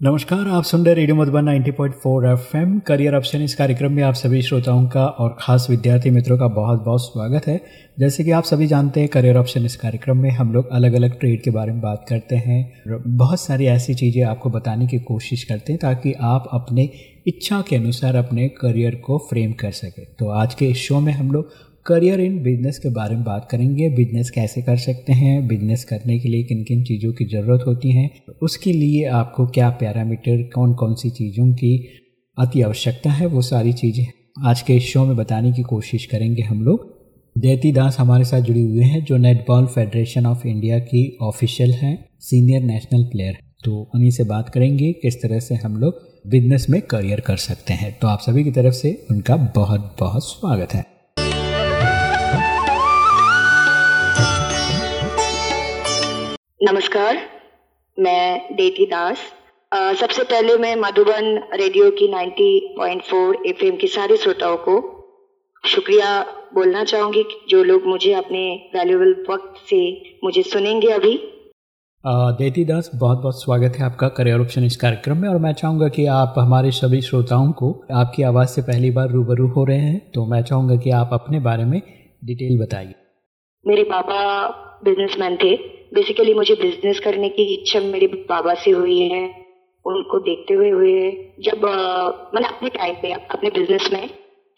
नमस्कार, आप सुन रहे radio Madhuban 90.4 FM. Career option इस कार्यक्रम में आप सभी श्रोताओं का और ख़ास विद्यार्थी मित्रों का बहुत बहुत स्वागत है। जैसे कि आप सभी जानते हैं, करियर ऑप्शन इस कार्यक्रम में हम लोग अलग अलग ट्रेड के बारे में बात करते हैं। बहुत सारी ऐसी चीज़ें आपको बताने की कोशिश करते हैं ताकि आप अपने इच्छा के अनुसार अपने करियर को फ्रेम कर सकें। तो आज के इस शो में हम लोग करियर इन बिज़नेस के बारे में बात करेंगे। बिज़नेस कैसे कर सकते हैं? बिज़नेस करने के लिए किन किन चीज़ों की ज़रूरत होती है? उसके लिए आपको क्या पैरामीटर कौन कौन सी चीज़ों की अति आवश्यकता है? वो सारी चीज़ें आज के इस शो में बताने की कोशिश करेंगे हम लोग। जयती दास हमारे साथ जुड़े हुए हैं, जो नेटबॉल फेडरेशन ऑफ़ इंडिया की ऑफिशियल हैं सीनियर नेशनल प्लेयर तो उन्हीं से बात करेंगे, किस तरह से हम लोग बिज़नेस में करियर कर सकते हैं। तो आप सभी की तरफ़ से उनका बहुत बहुत स्वागत है। नमस्कार मैं देती दास। आ, सबसे पहले मैं मधुबन रेडियो की 90.4 एफएम के सारे श्रोताओं को शुक्रिया बोलना चाहूँगी जो लोग मुझे अपने वैल्यूबल वक्त से मुझे सुनेंगे अभी। देती दास बहुत बहुत स्वागत है आपका करियर ऑप्शन इस कार्यक्रम में और मैं चाहूँगा कि आप हमारे सभी श्रोताओं को आपकी आवाज़ से पहली बार रूबरू हो रहे हैं तो मैं चाहूँगा कि आप अपने बारे में डिटेल बताइए। मेरे पापा बिजनेसमैन थे। बेसिकली मुझे बिज़नेस करने की इच्छा मेरे बाबा से हुई है उनको देखते हुए हुए जब मैंने अपने टाइम पे अपने बिज़नेस में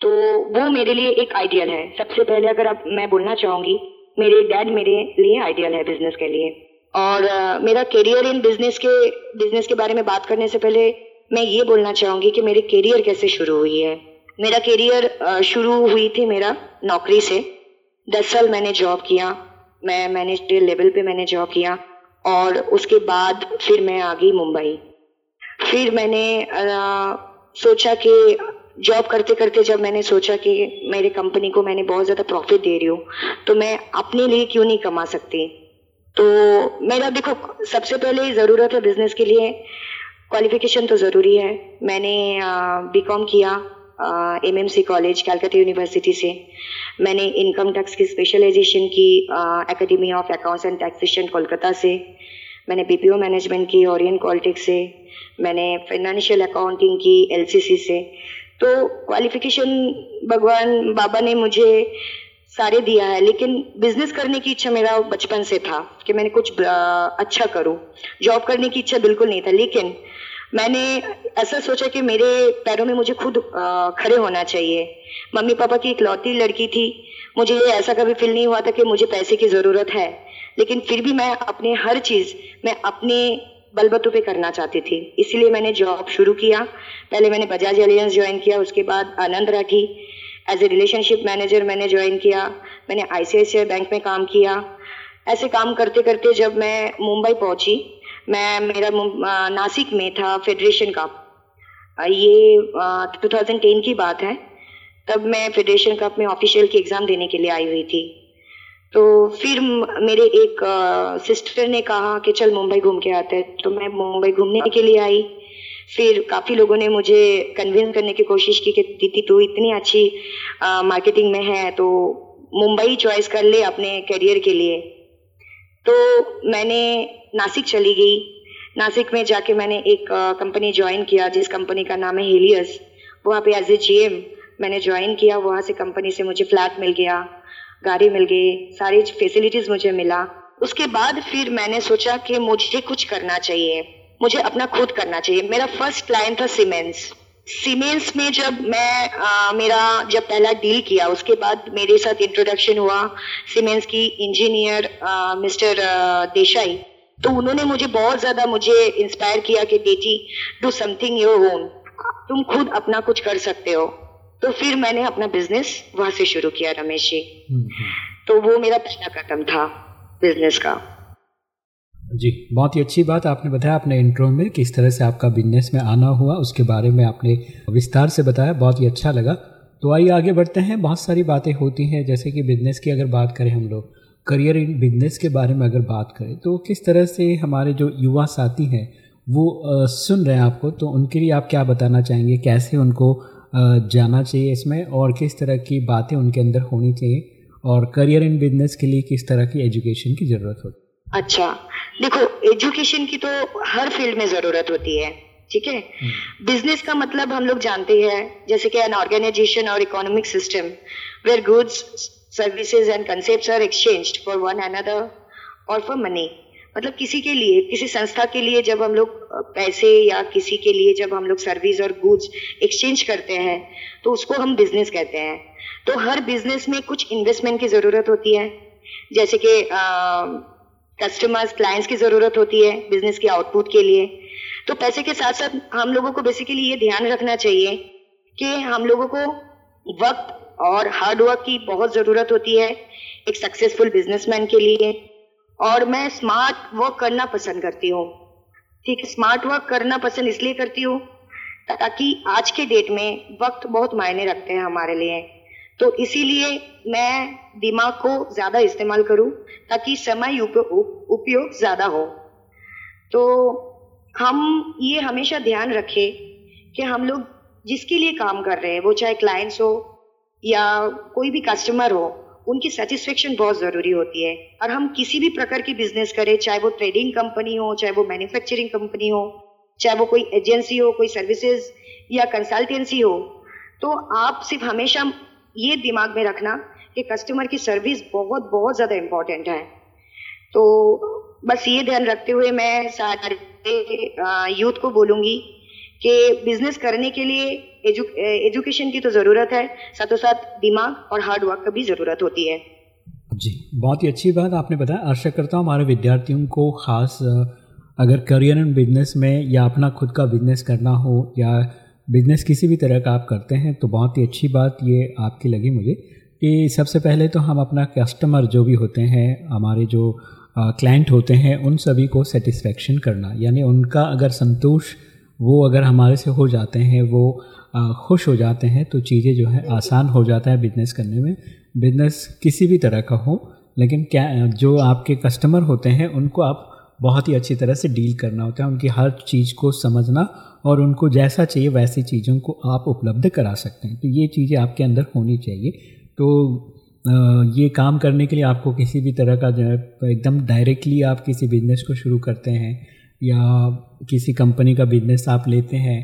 तो वो मेरे लिए एक आइडियल है। सबसे पहले अगर अब मैं बोलना चाहूँगी मेरे डैड मेरे लिए आइडियल है बिज़नेस के लिए। और uh, मेरा करियर इन बिज़नेस के बिज़नेस के बारे में बात करने से पहले मैं ये बोलना चाहूँगी कि मेरी करियर कैसे शुरू हुई है। मेरा करियर शुरू हुई थी मेरा नौकरी से। दस साल मैंने जॉब किया। मैं मैंने स्टेट लेवल पे मैंने जॉब किया और उसके बाद फिर मैं आ गई मुंबई। फिर मैंने आ, सोचा कि जॉब करते करते जब मैंने सोचा कि मेरे कंपनी को मैंने बहुत ज़्यादा प्रॉफिट दे रही हूँ तो मैं अपने लिए क्यों नहीं कमा सकती? तो मेरा देखो सबसे पहले ज़रूरत है बिज़नेस के लिए। क्वालिफिकेशन तो ज़रूरी है। मैंने बीकॉम किया। M M C college Calcutta university से। मैंने इनकम टैक्स की स्पेशलाइजेशन की academy of accounts and taxation Kolkata से। मैंने बीपीओ मैनेजमेंट की ओरियन कॉलिटिक से। मैंने फाइनेंशियल अकाउंटिंग की एलसीसी से। तो क्वालिफिकेशन भगवान बाबा ने मुझे सारे दिया है, लेकिन बिज़नेस करने की इच्छा मेरा बचपन से था कि मैंने कुछ अच्छा करूँ। जॉब करने की इच्छा बिल्कुल नहीं था, लेकिन मैंने ऐसा सोचा कि मेरे पैरों में मुझे खुद खड़े होना चाहिए। मम्मी पापा की इकलौती लड़की थी। मुझे ये ऐसा कभी फील नहीं हुआ था कि मुझे पैसे की ज़रूरत है। लेकिन फिर भी मैं अपने हर चीज़, मैं अपने बलबतों पे करना चाहती थी। इसलिए मैंने जॉब शुरू किया। पहले मैंने बजाज एलियंस ज्वाइन किया, उसके बाद Anand Rathi. As a relationship manager मैंने ज्वाइन किया। मैंने आईसीआईसीआई बैंक में काम किया। ऐसे काम करते करते जब मैं मुंबई पहुँची मैं, मेरा नासिक में था फेडरेशन कप ये टू थाउज़ेंड टेन की बात है। तब मैं फेडरेशन कप में ऑफिशियल की एग्ज़ाम देने के लिए आई हुई थी। तो फिर मेरे एक सिस्टर ने कहा कि चल मुंबई घूम के आते हैं। तो मैं मुंबई घूमने के लिए आई। फिर काफ़ी लोगों ने मुझे कन्विंस करने की कोशिश की कि दीदी, तू इतनी अच्छी मार्केटिंग में है तो मुंबई चॉइस कर ले अपने करियर के लिए। तो मैंने नासिक चली गई। नासिक में जाके मैंने एक कंपनी ज्वाइन किया, जिस कंपनी का नाम है हेलियस वहाँ पे एज ए जीएम मैंने ज्वाइन किया। वहाँ से कंपनी से मुझे फ्लैट मिल गया, गाड़ी मिल गई, सारी फैसिलिटीज़ मुझे मिला। उसके बाद फिर मैंने सोचा कि मुझे कुछ करना चाहिए। मुझे अपना खुद करना चाहिए। मेरा फ़र्स्ट क्लाइंट था सीमेंस सीमेंस में जब मैं आ, मेरा जब पहला डील किया उसके बाद मेरे साथ इंट्रोडक्शन हुआ सीमेंस की इंजीनियर मिस्टर देसाई तो उन्होंने मुझे बहुत ज़्यादा मुझे इंस्पायर किया कि बेटी डू समथिंग योर ओन तुम खुद अपना कुछ कर सकते हो। तो फिर मैंने अपना बिज़नेस वहाँ से शुरू किया रमेश जी। हम्म, हम्म। तो वो मेरा पहला कदम था बिज़नेस का। जी। बहुत ही अच्छी बात आपने बताया। अपने इंट्रो में किस तरह से आपका बिज़नेस में आना हुआ, उसके बारे में आपने विस्तार से बताया। बहुत ही अच्छा लगा। तो आइए आगे बढ़ते हैं। बहुत सारी बातें होती हैं। जैसे कि बिज़नेस की अगर बात करें हम लोग करियर इन बिज़नेस के बारे में अगर बात करें तो किस तरह से हमारे जो युवा साथी हैं, वो सुन रहे हैं आपको? तो उनके लिए आप क्या बताना चाहेंगे? कैसे उनको जाना चाहिए इसमें? और किस तरह की बातें उनके अंदर होनी चाहिए? और करियर इन बिज़नेस के लिए किस तरह की एजुकेशन की ज़रूरत होती अच्छा। देखो एजुकेशन की तो हर फ़ील्ड में ज़रूरत होती है ठीक है? बिज़नेस का मतलब हम लोग जानते हैं जैसे कि एन ऑर्गेनाइजेशन और economic system where goods services and concept are exchange for one another और फॉर मनी मतलब किसी के लिए किसी संस्था के लिए जब हम लोग पैसे या किसी के लिए जब हम लोग सर्विस और गुड्स एक्सचेंज करते हैं तो उसको हम बिज़नेस कहते हैं। तो हर बिज़नेस में कुछ इन्वेस्टमेंट की ज़रूरत होती है जैसे कि कस्टमर्स क्लाइंट्स की ज़रूरत होती है बिज़नेस के आउटपुट के लिए। तो पैसे के साथ साथ हम लोगों को बेसिकली ये ध्यान रखना चाहिए कि हम लोगों को वक्त और हार्ड वर्क की बहुत ज़रूरत होती है एक सक्सेसफुल बिजनेसमैन के लिए। और मैं स्मार्ट वर्क करना पसंद करती हूँ। ठीक है स्मार्ट वर्क करना पसंद इसलिए करती हूँ ताकि आज के डेट में वक्त बहुत मायने रखते हैं हमारे लिए। तो इसीलिए मैं दिमाग को ज़्यादा इस्तेमाल करूँ ताकि समय उपयोग ज़्यादा हो। तो हम ये हमेशा ध्यान रखें कि हम लोग जिसके लिए काम कर रहे हैं, वो चाहे क्लाइंट्स हो या कोई भी कस्टमर हो, उनकी सेटिस्फेक्शन बहुत ज़रूरी होती है। और हम किसी भी प्रकार की बिज़नेस करें, चाहे वो ट्रेडिंग कंपनी हो, चाहे वो मैन्युफैक्चरिंग कंपनी हो, चाहे वो कोई एजेंसी हो, कोई सर्विसेज़ या कंसल्टेंसी हो तो आप सिर्फ़ हमेशा ये दिमाग में रखना कि कस्टमर की सर्विस बहुत बहुत ज़्यादा इम्पोर्टेंट है। तो बस ये ध्यान रखते हुए मैं सारे यूथ को बोलूँगी कि बिज़नेस करने के लिए एजु, एजुकेशन की तो ज़रूरत है साथों साथ दिमाग और हार्ड वर्क की भी ज़रूरत होती है। जी बहुत ही अच्छी बात आपने बताया। आशा करता हूँ हमारे विद्यार्थियों को ख़ास अगर करियर एंड बिज़नेस में या अपना खुद का बिज़नेस करना हो या बिज़नेस किसी भी तरह का आप करते हैं तो बहुत ही अच्छी बात ये आपकी लगी मुझे कि सबसे पहले तो हम अपना कस्टमर जो भी होते हैं, हमारे जो क्लाइंट होते हैं, उन सभी को सेटिस्फेक्शन करना। यानी उनका अगर संतोष, वो अगर हमारे से हो जाते हैं, वो खुश हो जाते हैं तो चीज़ें जो है आसान हो जाता है बिज़नेस करने में। बिज़नेस किसी भी तरह का हो, लेकिन क्या, जो आपके कस्टमर होते हैं, उनको आप बहुत ही अच्छी तरह से डील करना होता है, उनकी हर चीज़ को समझना और उनको जैसा चाहिए वैसी चीज़ों को आप उपलब्ध करा सकते हैं। तो ये चीज़ें आपके अंदर होनी चाहिए। तो ये काम करने के लिए आपको किसी भी तरह का जो है, एकदम डायरेक्टली आप किसी बिज़नेस को शुरू करते हैं या किसी कंपनी का बिज़नेस आप लेते हैं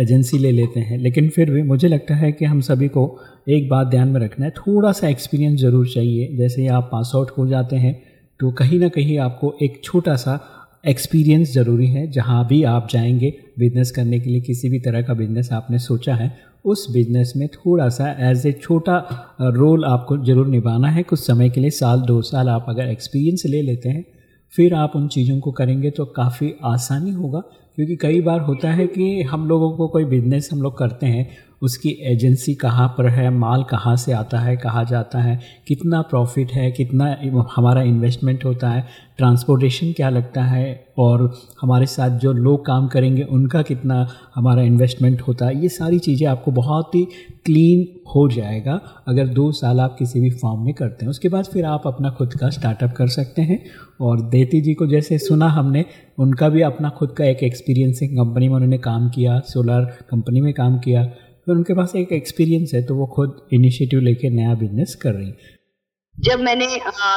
एजेंसी ले लेते हैं। लेकिन फिर भी मुझे लगता है कि हम सभी को एक बात ध्यान में रखना है, थोड़ा सा एक्सपीरियंस ज़रूर चाहिए। जैसे आप पास आउट हो जाते हैं तो कहीं ना कहीं आपको एक छोटा सा एक्सपीरियंस ज़रूरी है, जहाँ भी आप जाएँगे बिज़नेस करने के लिए, किसी भी तरह का बिज़नेस आपने सोचा है, उस बिज़नेस में थोड़ा सा एज ए छोटा रोल आपको ज़रूर निभाना है। कुछ समय के लिए, साल, दो साल आप अगर एक्सपीरियंस ले लेते हैं, फिर आप उन चीज़ों को करेंगे तो काफ़ी आसानी होगा। क्योंकि कई बार होता है कि हम लोगों को कोई बिज़नेस हम लोग करते हैं उसकी एजेंसी कहाँ पर है, माल कहाँ से आता है, कहाँ जाता है, कितना प्रॉफिट है, कितना हमारा इन्वेस्टमेंट होता है ट्रांसपोर्टेशन क्या लगता है और हमारे साथ जो लोग काम करेंगे, उनका कितना हमारा इन्वेस्टमेंट होता है, ये सारी चीज़ें आपको बहुत ही क्लीन हो जाएगा अगर दो साल आप किसी भी फॉर्म में करते हैं। उसके बाद फिर आप अपना खुद का स्टार्टअप कर सकते हैं और देती जी को जैसे सुना हमने, उनका भी अपना खुद का एक एक्सपीरियंसिंग कंपनी में उन्होंने काम किया सोलर कंपनी में काम किया फिर उनके पास एक एक्सपीरियंस है तो वो खुद इनिशिएटिव लेके नया बिज़नेस कर रही जब मैंने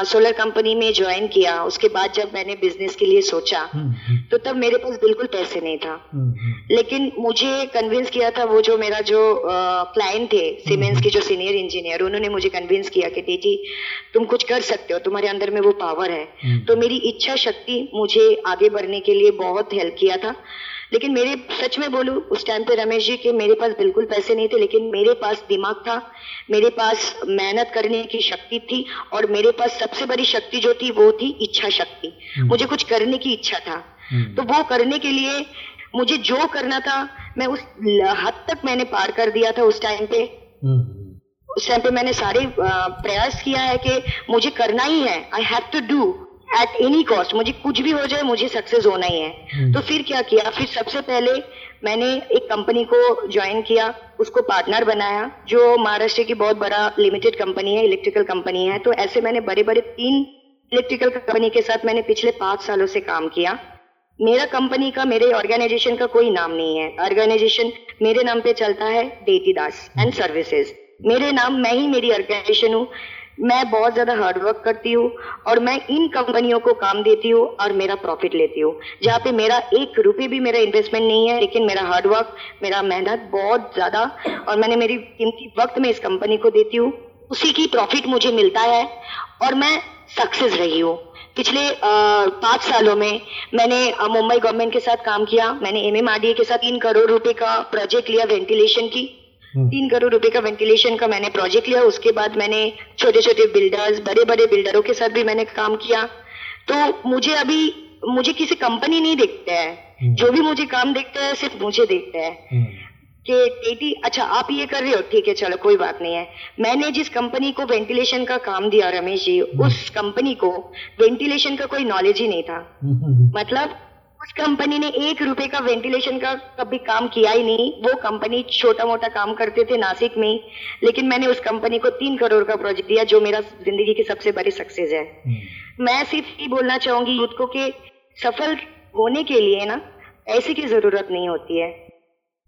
सोलर कंपनी में ज्वाइन किया उसके बाद जब मैंने बिज़नेस के लिए सोचा हम्म, हम्म। तो तब मेरे पास बिल्कुल पैसे नहीं था। हम्म, लेकिन मुझे कन्विंस किया था वो जो मेरा जो क्लाइंट थे सीमेंस के जो सीनियर इंजीनियर उन्होंने मुझे कन्विंस किया कि बेटी तुम कुछ कर सकते हो तुम्हारे अंदर में वो पावर है। तो मेरी इच्छा शक्ति मुझे आगे बढ़ने के लिए बहुत हेल्प किया था। लेकिन मेरे सच में बोलूँ उस टाइम पे रमेश जी के मेरे पास बिल्कुल पैसे नहीं थे लेकिन मेरे पास दिमाग था मेरे पास मेहनत करने की शक्ति थी और मेरे पास सबसे बड़ी शक्ति जो थी वो थी इच्छा शक्ति हम्म। मुझे कुछ करने की इच्छा था हम्म। तो वो करने के लिए मुझे जो करना था मैं उस हद तक मैंने पार कर दिया था उस टाइम पे हम्म। उस टाइम पे मैंने सारे प्रयास किया है कि मुझे करना ही है I have to do at any cost मुझे कुछ भी हो जाए मुझे सक्सेस होना ही है। हम्म। तो फिर क्या किया? फिर सबसे पहले मैंने एक कंपनी को ज्वाइन किया उसको पार्टनर बनाया जो महाराष्ट्र की बहुत बड़ा लिमिटेड कंपनी है इलेक्ट्रिकल कंपनी है। तो ऐसे मैंने बड़े बड़े तीन इलेक्ट्रिकल कंपनी के साथ मैंने पिछले पाँच सालों से काम किया। मेरा कंपनी का मेरे ऑर्गेनाइजेशन का कोई नाम नहीं है। ऑर्गेनाइजेशन मेरे नाम पे चलता है देती दास एंड सर्विसेज़ मेरे नाम मैं ही मेरी ऑर्गेनाइजेशन हूँ। मैं बहुत ज़्यादा हार्डवर्क करती हूँ और मैं इन कंपनियों को काम देती हूँ और मेरा प्रॉफिट लेती हूँ। जहाँ पे मेरा एक रुपये भी मेरा इन्वेस्टमेंट नहीं है, लेकिन मेरा हार्डवर्क मेरा मेहनत बहुत ज़्यादा और मैंने मेरी कीमती वक्त में इस कंपनी को देती हूँ। उसी की प्रॉफिट मुझे मिलता है और मैं सक्सेस रही हूँ। पिछले पाँच सालों में मैंने मुंबई गवर्नमेंट के साथ काम किया, मैंने एमएमआरडीए के साथ तीन करोड़ रुपए का प्रोजेक्ट लिया वेंटिलेशन की। तीन करोड़ रुपए का वेंटिलेशन का मैंने प्रोजेक्ट लिया उसके बाद मैंने छोटे छोटे बिल्डर्स बड़े बड़े बिल्डरों के साथ भी मैंने काम किया। तो मुझे अभी मुझे किसी कंपनी नहीं देखता है। हम्म। जो भी मुझे काम देखता है सिर्फ़ मुझे देखता है। हम्म। कि टेटी अच्छा आप ये कर रहे हो ठीक है चलो कोई बात नहीं है। मैंने जिस कंपनी को वेंटिलेशन का काम दिया रमेश जी उस कंपनी को वेंटिलेशन का कोई नॉलेज ही नहीं था। मतलब उस कंपनी ने एक रुपए का वेंटिलेशन का कभी काम किया ही नहीं। वो कंपनी छोटा मोटा काम करते थे नासिक में लेकिन मैंने उस कंपनी को तीन करोड़ का प्रोजेक्ट दिया जो मेरा ज़िंदगी की सबसे बड़ी सक्सेस है। हम्म। मैं सिर्फ़ ये बोलना चाहूँगी यूथ को कि सफल होने के लिए ना ऐसे की ज़रूरत नहीं होती है।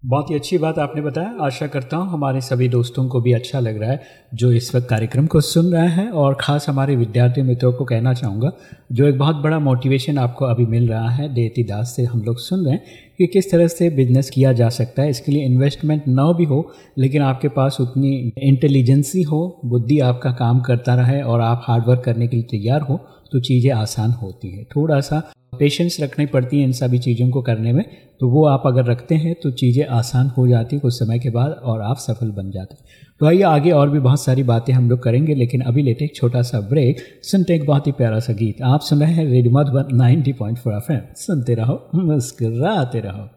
बहुत ही अच्छी बात आपने बताया। आशा करता हूँ हमारे सभी दोस्तों को भी अच्छा लग रहा है जो इस वक्त कार्यक्रम को सुन रहे हैं और ख़ास हमारे विद्यार्थी मित्रों को कहना चाहूँगा, जो एक बहुत बड़ा मोटिवेशन आपको अभी मिल रहा है, देती दास से हम लोग सुन रहे हैं कि किस तरह से बिज़नेस किया जा सकता है। इसके लिए इन्वेस्टमेंट ना भी हो, लेकिन आपके पास उतनी इंटेलिजेंसी हो बुद्धि आपका काम करता रहे और आप हार्डवर्क करने के लिए तैयार हो तो चीज़ें आसान होती हैं। थोड़ा सा पेशेंस रखनी पड़ती है इन सभी चीज़ों को करने में तो वो आप अगर रखते हैं तो चीज़ें आसान हो जाती कुछ समय के बाद और आप सफल बन जाते तो आइए आगे और भी बहुत सारी बातें हम लोग करेंगे, लेकिन अभी लेते एक छोटा सा ब्रेक सुनते एक बहुत ही प्यारा सा गीत। आप सुन रहे हैं radio Madhuban ninety point four F सुनते रहो, मुस्कुराते रहो।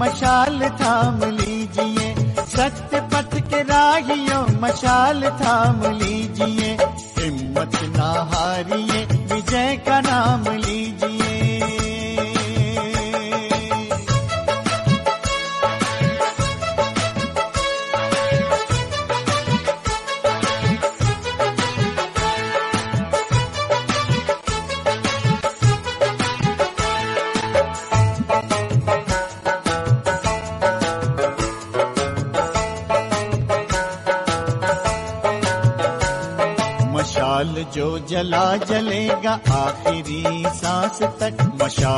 मशाल थाम लीजिए सत्य पथ के राहियों मशाल थाम लीजिए।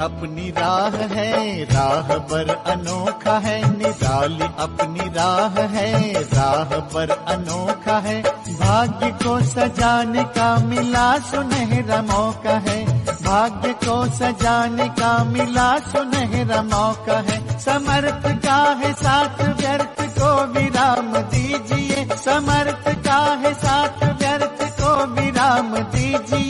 अपनी राह है, राह पर अनोखा है, निराली अपनी राह है, राह पर अनोखा है। भाग्य को सजाने का मिला सुनहरा मौका है। भाग्य को सजाने का मिला सुनहरा मौका है। समर्थ का है साथ व्यर्थ को विराम दीजिए। समर्थ का है साथ व्यर्थ को विराम दीजिए।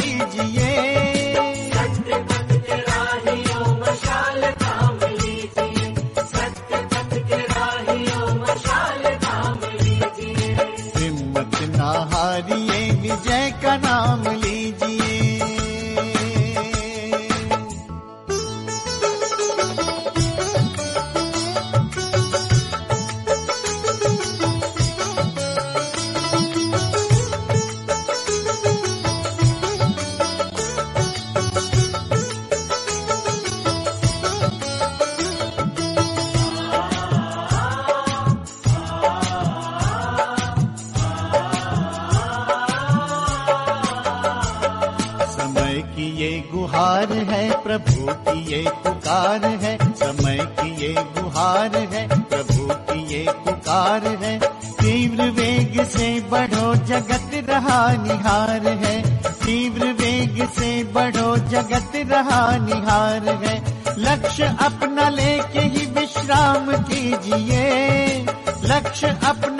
जगत रहा निहार है। लक्ष्य अपना लेके ही विश्राम कीजिए। लक्ष्य अपना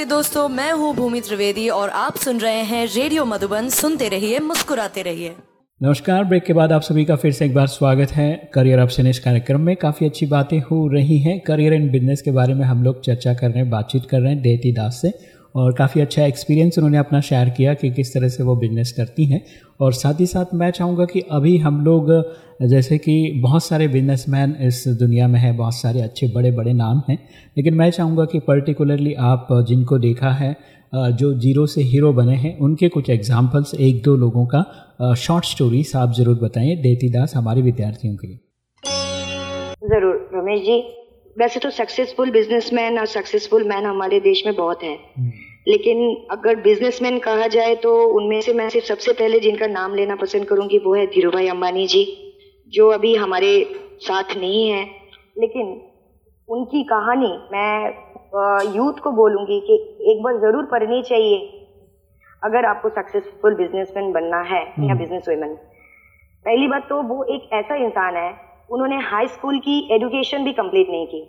नमस्ते दोस्तों, मैं हूँ भूमि त्रिवेदी और आप सुन रहे हैं रेडियो मधुबन। सुनते रहिए, मुस्कुराते रहिए। नमस्कार, ब्रेक के बाद आप सभी का फिर से एक बार स्वागत है। करियर ऑप्शन इस कार्यक्रम में काफ़ी अच्छी बातें हो रही हैं। करियर एंड बिज़नेस के बारे में हम लोग चर्चा कर रहे हैं, बातचीत कर रहे हैं देती दास से। और काफ़ी अच्छा एक्सपीरियंस उन्होंने अपना शेयर किया कि किस तरह से वो बिज़नेस करती हैं। और साथ ही साथ मैं चाहूँगा कि अभी हम लोग, जैसे कि बहुत सारे बिजनेसमैन इस दुनिया में हैं, बहुत सारे अच्छे बड़े बड़े नाम हैं, लेकिन मैं चाहूँगा कि पर्टिकुलरली आप जिनको देखा है जो ज़ीरो से हीरो बने हैं, उनके कुछ एग्जाम्पल्स एक दो लोगों का शॉर्ट स्टोरीज आप ज़रूर बताएँ, देती दास, हमारे विद्यार्थियों के लिए। ज़रूर, रमेश जी। वैसे तो सक्सेसफुल बिजनेसमैन और सक्सेसफुल मैन हमारे देश में बहुत हैं। लेकिन अगर बिजनेसमैन कहा जाए तो उनमें से मैं सिर्फ़ सबसे पहले जिनका नाम लेना पसंद करूँगी वो है धीरू भाई अंबानी जी जो अभी हमारे साथ नहीं है। लेकिन उनकी कहानी मैं यूथ को बोलूँगी कि एक बार ज़रूर पढ़नी चाहिए। अगर आपको सक्सेसफुल बिजनेसमैन बनना है या बिज़नेस वुमेन पहली बात तो वो एक ऐसा इंसान है उन्होंने हाई स्कूल की एजुकेशन भी कंप्लीट नहीं की।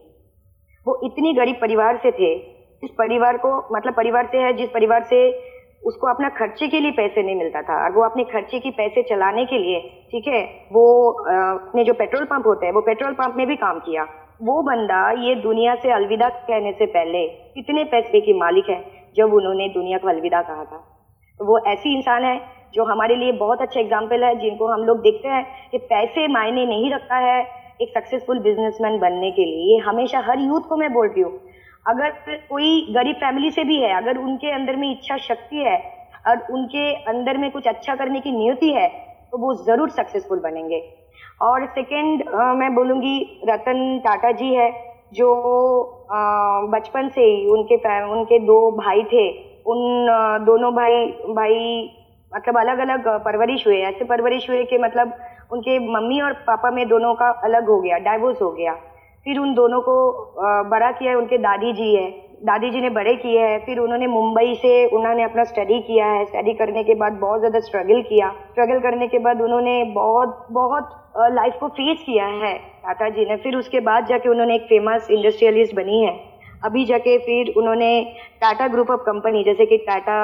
वो इतनी गरीब परिवार से थे जिस परिवार को मतलब परिवार से है, जिस परिवार से उसको अपना खर्चे के लिए पैसे नहीं मिलता था, और वो अपने खर्चे की पैसे चलाने के लिए, ठीक है, वो अपने जो पेट्रोल पंप होते हैं, वो पेट्रोल पंप में भी काम किया। वो बंदा ये दुनिया से अलविदा कहने से पहले कितने पैसे की मालिक है, जब उन्होंने दुनिया को अलविदा कहा था। तो वो ऐसी इंसान है जो हमारे लिए बहुत अच्छा एग्ज़ाम्पल है, जिनको हम लोग देखते हैं कि पैसे मायने नहीं रखता है एक सक्सेसफुल बिजनेसमैन बनने के लिए। ये हमेशा हर यूथ को मैं बोलती हूँ। अगर कोई गरीब फैमिली से भी है, अगर उनके अंदर में इच्छा शक्ति है, और उनके अंदर में कुछ अच्छा करने की नियति है तो वो ज़रूर सक्सेसफुल बनेंगे। और सेकंड मैं बोलूँगी रतन टाटा जी है, जो बचपन से ही उनके उनके दो भाई थे। उन दोनों भाई भाई मतलब अलग अलग परवरिश हुए। ऐसे परवरिश हुए कि मतलब उनके मम्मी और पापा में दोनों का अलग हो गया डाइवोर्स हो गया। फिर उन दोनों को बड़ा किया है, उनके दादी जी है। दादी जी ने बड़े किए हैं। फिर उन्होंने मुंबई से उन्होंने अपना स्टडी किया है। स्टडी करने के बाद बहुत ज़्यादा स्ट्रगल किया। स्ट्रगल करने के बाद उन्होंने बहुत बहुत लाइफ को फेस किया है टाटा जी ने। फिर उसके बाद जाके उन्होंने एक फ़ेमस इंडस्ट्रियलिस्ट बनी है। अभी जाके फिर उन्होंने टाटा ग्रुप ऑफ़ कंपनी जैसे कि Tata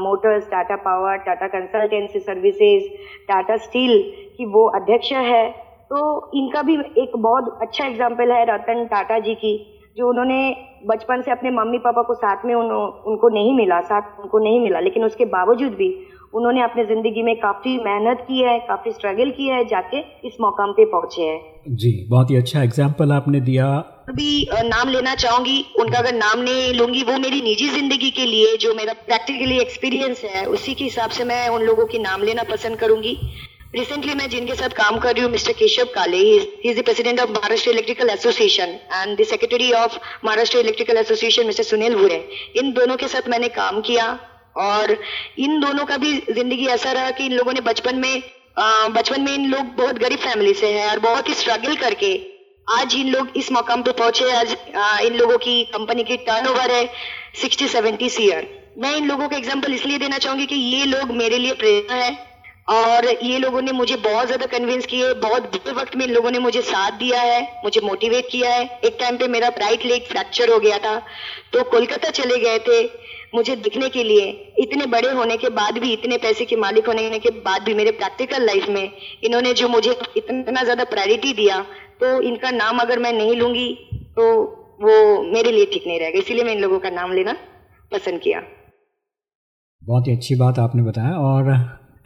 motors Tata power Tata consultancy services Tata steel की वो अध्यक्ष है। तो इनका भी एक बहुत अच्छा एग्ज़ाम्पल है रतन टाटा जी की जो उन्होंने बचपन से अपने मम्मी पापा को साथ में उन, उनको नहीं मिला साथ उनको नहीं मिला लेकिन उसके बावजूद भी उन्होंने अपने ज़िंदगी में काफ़ी मेहनत की है काफ़ी स्ट्रगल किया है जाके इस मौकाम पे पहुँचे हैं। जी बहुत ही अच्छा एग्ज़ाम्पल आपने दिया। अभी नाम लेना चाहूँगी, उनका अगर नाम नहीं लूँगी, वो मेरी निजी ज़िंदगी के लिए, जो मेरा प्रैक्टिकली एक्सपीरियंस है, उसी के हिसाब से मैं उन लोगों के नाम लेना पसंद करूँगी। रिसेंटली मैं जिनके साथ काम कर रही हूँ mister Keshav Kale he is the president of Maharashtra electrical association and the secretary of Maharashtra electrical association mister Sunil Bhure इन दोनों के साथ मैंने काम किया और इन दोनों का भी ज़िंदगी ऐसा रहा कि इन लोगों ने बचपन में बचपन में इन लोग बहुत गरीब फैमिली से है और बहुत ही स्ट्रगल करके आज इन लोग इस मकाम पे पहुँचे आज इन लोगों की कंपनी की टर्नओवर है सिक्सटी सेवेंटी सीयर मैं इन लोगों का एग्ज़ाम्पल इसलिए देना चाहूँगी कि ये लोग मेरे लिए प्रेरणा है और ये लोगों ने मुझे बहुत ज़्यादा कन्विंस किए, बहुत बुरे वक्त में इन लोगों ने मुझे साथ दिया है, मुझे मोटिवेट किया है। एक टाइम पे मेरा राइट लेग फ्रैक्चर हो गया था तो कोलकाता चले गए थे। मुझे दिखने के लिए, इतने बड़े होने के बाद भी, इतने पैसे के मालिक होने के बाद भी मेरे प्रैक्टिकल लाइफ में, इन्होंने जो मुझे इतना ज़्यादा प्रायोरिटी दिया तो इनका नाम अगर मैं नहीं लूँगी तो वो मेरे लिए ठीक नहीं रहेगा। इसीलिए मैं इन लोगों का नाम लेना पसंद किया। बहुत ही अच्छी बात आपने बताया, और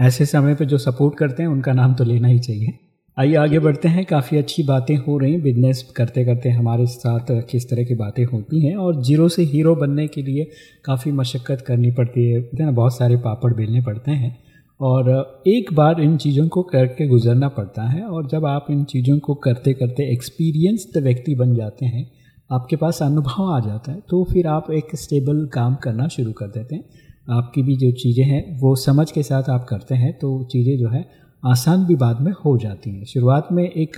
ऐसे समय पे जो सपोर्ट करते हैं, उनका नाम तो लेना ही चाहिए। आइए आगे बढ़ते हैं। काफ़ी अच्छी बातें हो रही बिज़नेस करते करते हमारे साथ किस तरह की बातें होती हैं और ज़ीरो से हीरो बनने के लिए काफ़ी मशक्क़त करनी पड़ती है ना, बहुत सारे पापड़ बेलने पड़ते हैं और एक बार इन चीज़ों को करके गुजरना पड़ता है और जब आप इन चीज़ों को करते करते एक्सपीरियंस्ड व्यक्ति बन जाते हैं, आपके पास अनुभव आ जाता है तो फिर आप एक स्टेबल काम करना शुरू कर देते हैं। आपकी भी जो चीज़ें हैं, वो समझ के साथ आप करते हैं तो चीज़ें जो है आसान भी बाद में हो जाती हैं। शुरुआत में एक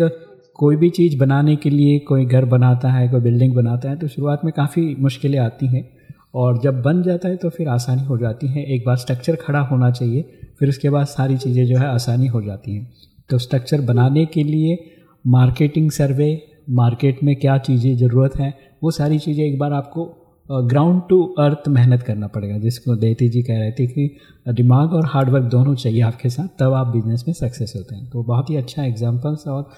कोई भी चीज़ बनाने के लिए कोई घर बनाता है, कोई बिल्डिंग बनाता है तो शुरुआत में काफ़ी मुश्किलें आती हैं और जब बन जाता है तो फिर आसानी हो जाती है। एक बार स्ट्रक्चर खड़ा होना चाहिए, फिर उसके बाद सारी चीज़ें जो है आसानी हो जाती हैं। तो स्ट्रक्चर बनाने के लिए मार्केटिंग सर्वे मार्केट में क्या चीज़ें ज़रूरत हैं, वो सारी चीज़ें एक बार आपको ग्राउंड टू अर्थ मेहनत करना पड़ेगा, जिसको देती जी कह रहे थे कि दिमाग और हार्डवर्क दोनों चाहिए आपके साथ, तब आप बिज़नेस में सक्सेस होते हैं। तो बहुत ही अच्छा एग्जाम्पल्स और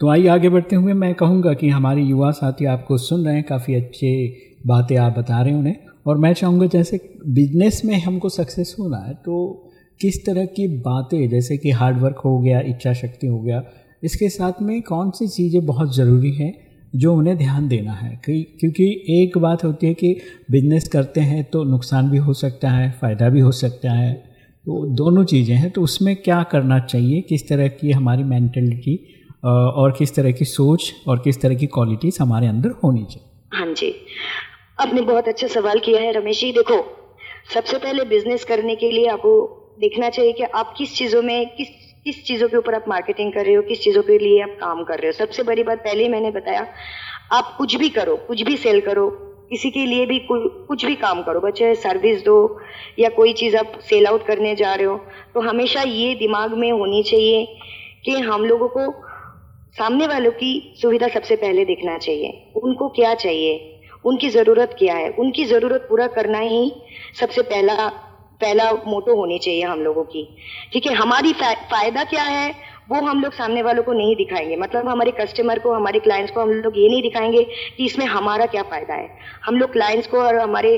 तो आइए आगे बढ़ते हुए मैं कहूँगा कि हमारे युवा साथी आपको सुन रहे हैं, काफ़ी अच्छे बातें आप बता रहे हैं उन्हें। और मैं चाहूँगा जैसे बिज़नेस में हमको सक्सेस होना है तो किस तरह की बातें, जैसे कि हार्डवर्क हो गया, इच्छा शक्ति हो गया, इसके साथ में कौन सी चीज़ें बहुत ज़रूरी हैं? जो उन्हें ध्यान देना है। कि, क्योंकि एक बात होती है कि बिज़नेस करते हैं तो नुकसान भी हो सकता है, फ़ायदा भी हो सकता है। तो दोनों चीज़ें हैं तो उसमें क्या करना चाहिए? किस तरह की हमारी मैंटेलिटी और किस तरह की सोच और किस तरह की क्वालिटीज़ हमारे अंदर होनी चाहिए? हाँ जी। आपने बहुत अच्छा सवाल किया है, रमेश जी। देखो, सबसे पहले बिज़नेस करने के लिए आपको देखना चाहिए कि आप किस चीज़ों में, किस किस चीज़ों के ऊपर आप मार्केटिंग कर रहे हो, किस चीज़ों के लिए आप काम कर रहे हो? सबसे बड़ी बात पहले ही मैंने बताया, आप कुछ भी करो, कुछ भी सेल करो, किसी के लिए भी कुछ भी काम करो, बच्चे सर्विस दो या कोई चीज़ आप सेल आउट करने जा रहे हो तो हमेशा ये दिमाग में होनी चाहिए कि हम लोगों को सामने वालों की सुविधा सबसे पहले देखना चाहिए। उनको क्या चाहिए? उनकी ज़रूरत क्या है? उनकी ज़रूरत पूरा करना ही सबसे पहला पहला मोटो होनी चाहिए हम लोगों की। ठीक है हमारी फ़ायदा क्या है, वो हम लोग सामने वालों को नहीं दिखाएँगे। मतलब हमारे कस्टमर को, हमारे क्लाइंट्स को हम लोग ये नहीं दिखाएँगे कि इसमें हमारा क्या फ़ायदा है। हम लोग क्लाइंट्स को और हमारे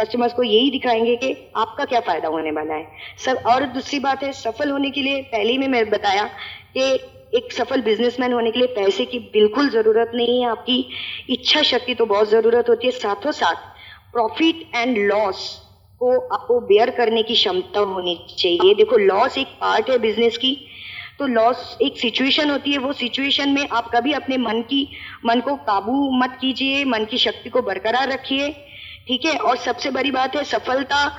कस्टमर्स को यही दिखाएँगे कि आपका क्या फ़ायदा होने वाला है। सब, और दूसरी बात है, सफल होने के लिए पहले में, मैं बताया कि एक सफल बिजनेसमैन होने के लिए पैसे की बिल्कुल ज़रूरत नहीं है। आपकी इच्छा शक्ति तो बहुत ज़रूरत होती है। साथों साथ प्रॉफिट एंड लॉस को आपको बेयर करने की क्षमता होनी चाहिए। देखो लॉस एक पार्ट है बिज़नेस की। तो लॉस एक सिचुएशन होती है। वो सिचुएशन में आप कभी अपने मन की, मन को काबू मत कीजिए, मन की शक्ति को बरकरार रखिए, ठीक है? और सबसे बड़ी बात है, सफलता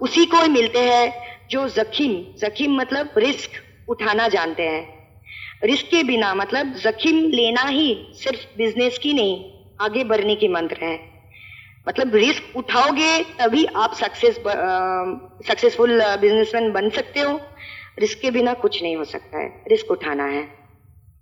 उसी को ही मिलते हैं जो जखीम जखीम मतलब रिस्क उठाना जानते हैं। रिस्क के बिना मतलब जखीम लेना ही सिर्फ़ बिज़नेस की नहीं, आगे बढ़ने की मंत्र है। मतलब रिस्क उठाओगे, तभी आप सक्सेस सक्सेसफुल बिजनेसमैन बन सकते हो। रिस्क के बिना कुछ नहीं हो सकता है। रिस्क उठाना है।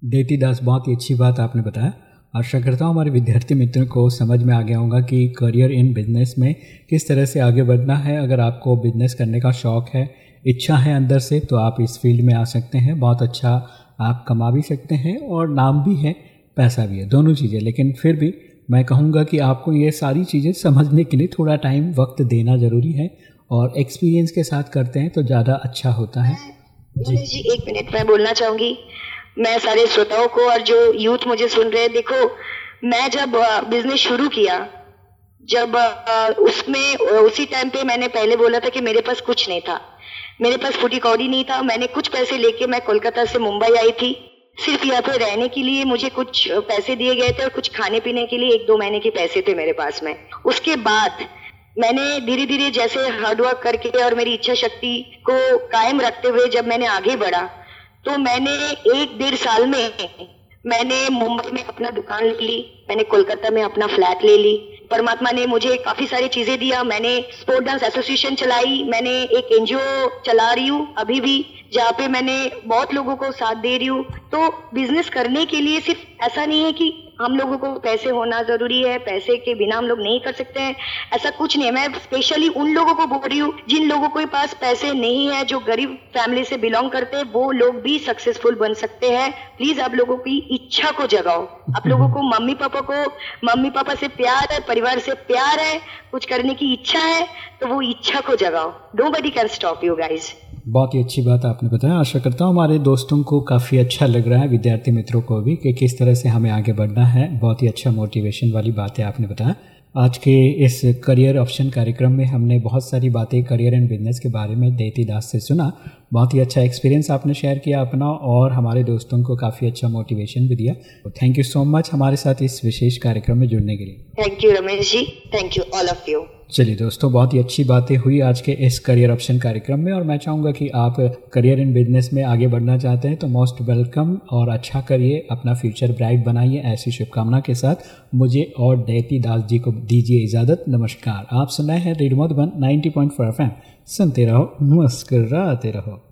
देती दास, बहुत ही अच्छी बात आपने बताया। आशा करता हूँ हमारे विद्यार्थी मित्रों को समझ में आ गया होगा कि करियर इन बिज़नेस में किस तरह से आगे बढ़ना है। अगर आपको बिज़नेस करने का शौक़ है, इच्छा है अंदर से तो आप इस फ़ील्ड में आ सकते हैं। बहुत अच्छा आप कमा भी सकते हैं और नाम भी है, पैसा भी है। दोनों चीज़ें, लेकिन फिर भी मैं कहूँगा कि आपको ये सारी चीज़ें समझने के लिए थोड़ा टाइम वक्त देना ज़रूरी है और एक्सपीरियंस के साथ करते हैं तो ज़्यादा अच्छा होता है। जी। जी। एक मिनट मैं बोलना चाहूँगी। मैं सारे श्रोताओं को और जो यूथ मुझे सुन रहे हैं देखो मैं जब बिज़नेस शुरू किया जब उसमें उसी टाइम पे मैंने पहले बोला था कि मेरे पास कुछ नहीं था। मेरे पास फूटी कौड़ी नहीं था। मैंने कुछ पैसे लेके मैं कोलकाता से मुंबई आई थी। सिर्फ़ यहाँ पे रहने के लिए मुझे कुछ पैसे दिए गए थे और कुछ खाने पीने के लिए एक दो महीने के पैसे थे मेरे पास में। उसके बाद मैंने धीरे धीरे जैसे हार्डवर्क करके और मेरी इच्छा शक्ति को कायम रखते हुए जब मैंने आगे बढ़ा तो मैंने एक डेढ़ साल में मैंने मुंबई में अपना दुकान ले ली, मैंने कोलकाता में अपना फ्लैट ले ली। परमात्मा ने मुझे काफ़ी सारी चीज़ें दिया, मैंने स्पोर्ट डांस एसोसिएशन चलाई, मैंने एक एनजीओ चला रही हूँ अभी भी। जहाँ पे मैंने बहुत लोगों को साथ दे रही हूँ। तो बिज़नेस करने के लिए सिर्फ़ ऐसा नहीं है कि हम लोगों को पैसे होना ज़रूरी है, पैसे के बिना हम लोग नहीं कर सकते हैं। ऐसा कुछ नहीं है। मैं स्पेशली उन लोगों को बोल रही हूँ जिन लोगों के पास पैसे नहीं है, जो गरीब फैमिली से बिलोंग करते हैं, वो लोग भी सक्सेसफुल बन सकते हैं। प्लीज़ आप लोगों की इच्छा को जगाओ। आप लोगों को मम्मी पापा को, मम्मी पापा से प्यार है, परिवार से प्यार है, कुछ करने की इच्छा है तो वो इच्छा को जगाओ। Nobody can stop you guys बहुत ही अच्छी बात आपने बताया। आशा करता हूँ हमारे दोस्तों को काफ़ी अच्छा लग रहा है, विद्यार्थी मित्रों को भी, कि किस तरह से हमें आगे बढ़ना है। बहुत ही अच्छा मोटिवेशन वाली बातें आपने बताया। आज के इस करियर ऑप्शन कार्यक्रम में हमने बहुत सारी बातें करियर एंड बिज़नेस के बारे में देती दास से सुना। बहुत ही अच्छा एक्सपीरियंस आपने शेयर किया अपना, और हमारे दोस्तों को काफ़ी अच्छा मोटिवेशन भी दिया। थैंक यू सो मच हमारे साथ इस विशेष कार्यक्रम में जुड़ने के लिए। Thank you Ramesh ji. Thank you all of you चलिए दोस्तों, बहुत ही अच्छी बातें हुई आज के इस करियर ऑप्शन कार्यक्रम में और मैं चाहूँगा कि आप करियर इन बिज़नेस में आगे बढ़ना चाहते हैं तो मोस्ट वेलकम और अच्छा करिए, अपना फ्यूचर ब्राइट बनाइए, ऐसी शुभकामना के साथ। मुझे और दैती दास जी को दीजिए इजाज़त। नमस्कार। आप सुनाए हैं रेडियो वन नाइनटी पॉइंट सुनते रहो नमस्कार रहो।